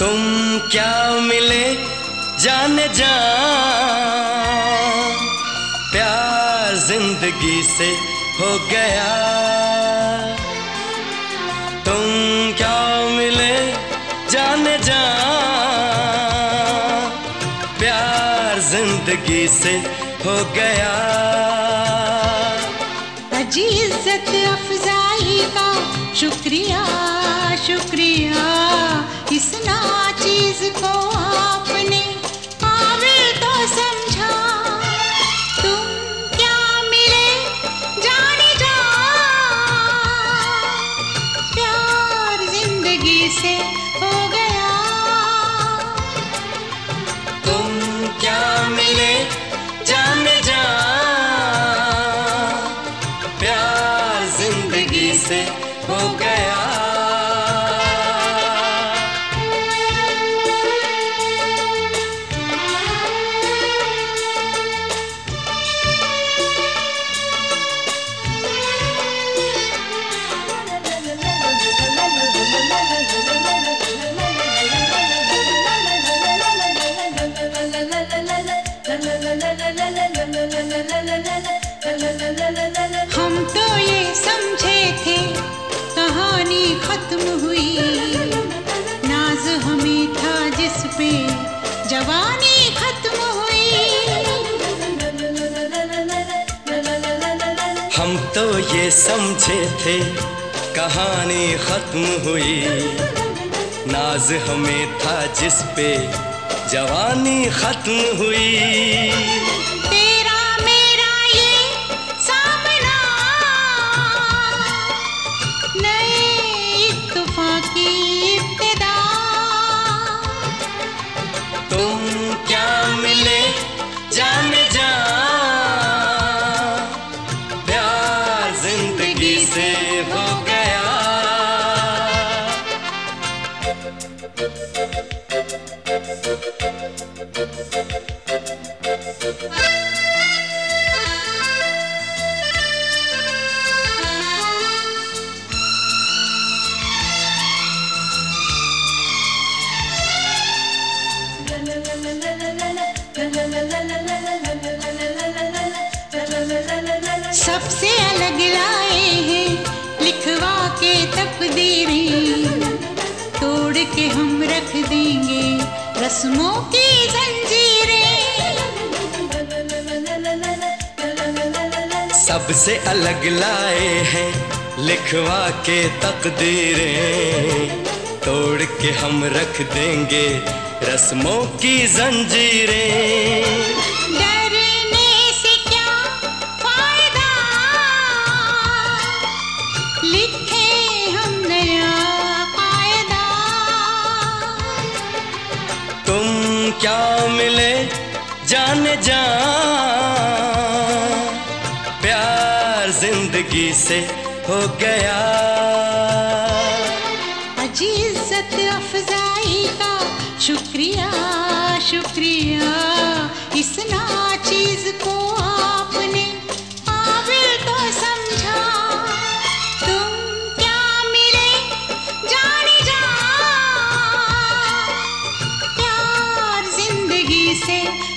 तुम क्या मिले जाने जा प्यार ज़िंदगी से हो गया। तुम क्या मिले जाने जा प्यार ज़िंदगी से हो गया। अजी इज़्ज़त अफजाई का शुक्रिया शुक्रिया। से हो जवानी खत्म हुई। हम तो ये समझे थे, कहानी खत्म हुई। नाज हमें था जिस पे जवानी खत्म हुई। सबसे अलग लाए हैं लिखवा के तकदीरें। तोड़ के हम रख देंगे रस्मों की जंजीरें। सबसे अलग लाए हैं लिखवा के तकदीरें। तोड़ के हम रख देंगे रस्मों की जंजीरें। क्या मिले जाने जा प्यार ज़िंदगी से हो गया। अजी इज़्ज़त अफजाई का शुक्रिया शुक्रिया। इस ना चीज़ को आपने день